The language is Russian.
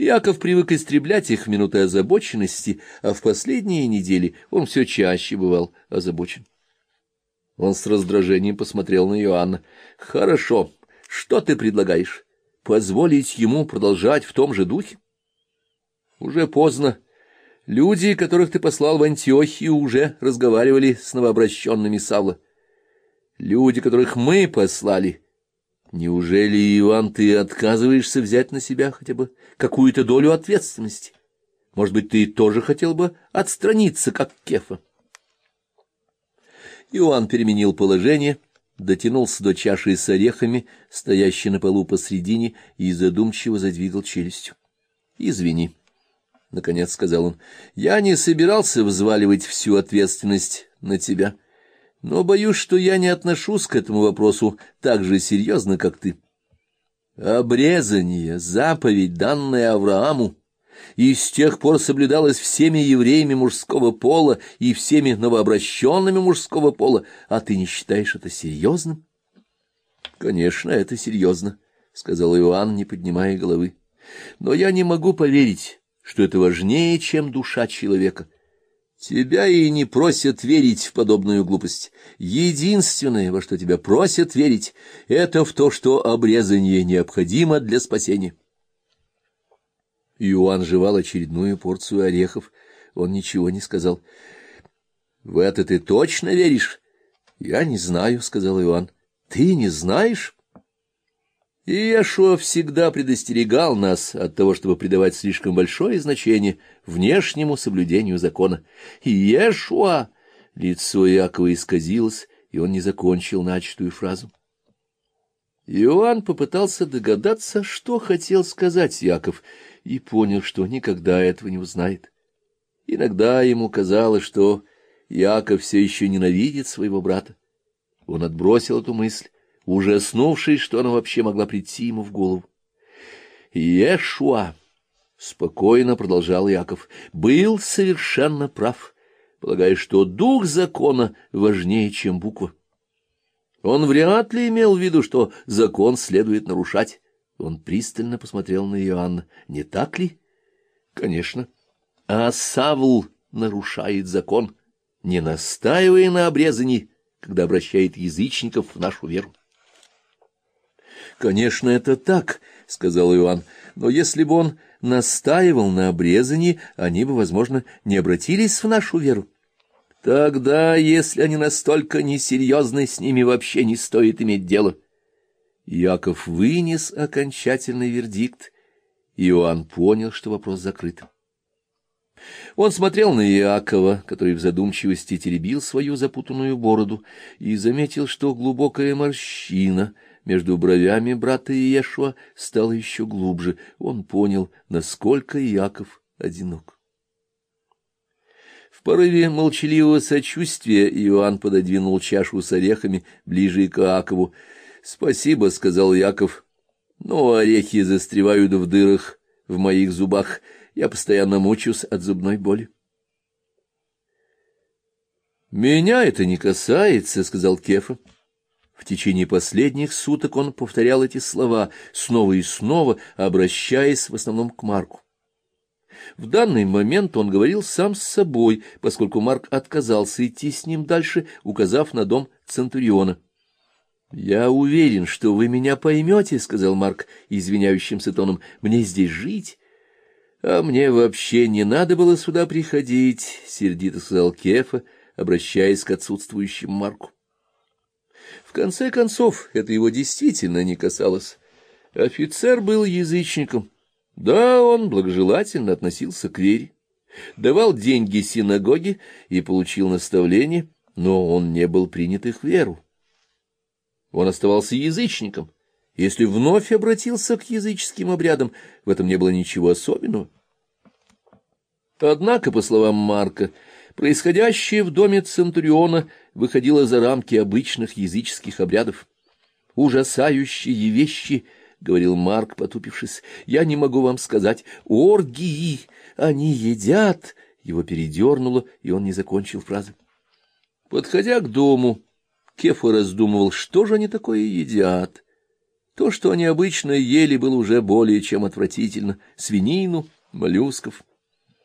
Яков привык истреблять их в минуты озабоченности, а в последние недели он все чаще бывал озабочен. Он с раздражением посмотрел на Иоанна. — Хорошо. Что ты предлагаешь? Позволить ему продолжать в том же духе? — Уже поздно. Люди, которых ты послал в Антиохию, уже разговаривали с новообращенными Савла. Люди, которых мы послали. Неужели, Иван, ты отказываешься взять на себя хотя бы какую-то долю ответственности? Может быть, ты тоже хотел бы отстраниться, как Кефа? Иоанн переменил положение, дотянулся до чаши с орехами, стоящей на полу посредине, и задумчиво задвигал челюстью. — Извини, — наконец сказал он, — я не собирался взваливать всю ответственность на тебя. — но боюсь, что я не отношусь к этому вопросу так же серьезно, как ты. Обрезание — заповедь, данная Аврааму, и с тех пор соблюдалась всеми евреями мужского пола и всеми новообращенными мужского пола, а ты не считаешь это серьезным? — Конечно, это серьезно, — сказал Иоанн, не поднимая головы. — Но я не могу поверить, что это важнее, чем душа человека. — Тебя и не просят верить в подобную глупость. Единственное, во что тебя просят верить, это в то, что обрезание необходимо для спасения. Иоанн жевал очередную порцию орехов. Он ничего не сказал. — В это ты точно веришь? — Я не знаю, — сказал Иоанн. — Ты не знаешь? Иешуа всегда предостерегал нас от того, чтобы придавать слишком большое значение внешнему соблюдению закона. Иешуа! Лицо Иакова исказилось, и он не закончил начатую фразу. Иоанн попытался догадаться, что хотел сказать Яков, и понял, что никогда этого не узнает. Иногда ему казалось, что Яков все еще ненавидит своего брата. Он отбросил эту мысль ужаснувшись, что она вообще могла прийти ему в голову. «Ешуа!» — спокойно продолжал Яков. «Был совершенно прав, полагая, что дух закона важнее, чем буква. Он вряд ли имел в виду, что закон следует нарушать. Он пристально посмотрел на Иоанна. Не так ли? Конечно. А Савл нарушает закон, не настаивая на обрезании, когда обращает язычников в нашу веру. Конечно, это так, — сказал Иоанн, — но если бы он настаивал на обрезании, они бы, возможно, не обратились в нашу веру. Тогда, если они настолько несерьезны, с ними вообще не стоит иметь дело. Яков вынес окончательный вердикт. Иоанн понял, что вопрос закрыт. Он смотрел на Иакова, который в задумчивости теребил свою запутанную бороду, и заметил, что глубокая морщина — между бровями брата Иешуа стало еще глубже. Он понял, насколько Иаков одинок. В порыве молчаливого сочувствия Иоанн пододвинул чашу с орехами ближе к Иакову. — Спасибо, — сказал Яков, — но орехи застревают в дырах в моих зубах. Я постоянно мучаюсь от зубной боли. — Меня это не касается, — сказал Кефа. В течение последних суток он повторял эти слова, снова и снова, обращаясь в основном к Марку. В данный момент он говорил сам с собой, поскольку Марк отказался идти с ним дальше, указав на дом Центуриона. — Я уверен, что вы меня поймете, — сказал Марк извиняющимся тоном, — мне здесь жить. — А мне вообще не надо было сюда приходить, — сердито сказал Кефа, обращаясь к отсутствующему Марку. В конце концов, это его действительно не касалось. Офицер был язычником. Да, он благожелательно относился к вере, давал деньги синагоге и получил наставление, но он не был принят их в веру. Он оставался язычником. Если вновь обратился к языческим обрядам, в этом не было ничего особенного. Однако, по словам Марка, Происходящее в доме Центуриона выходило за рамки обычных языческих обрядов. «Ужасающие вещи», — говорил Марк, потупившись, — «я не могу вам сказать. Оргии! Они едят!» Его передернуло, и он не закончил фразы. Подходя к дому, Кефа раздумывал, что же они такое едят. То, что они обычно ели, было уже более чем отвратительно. Свинину, моллюсков,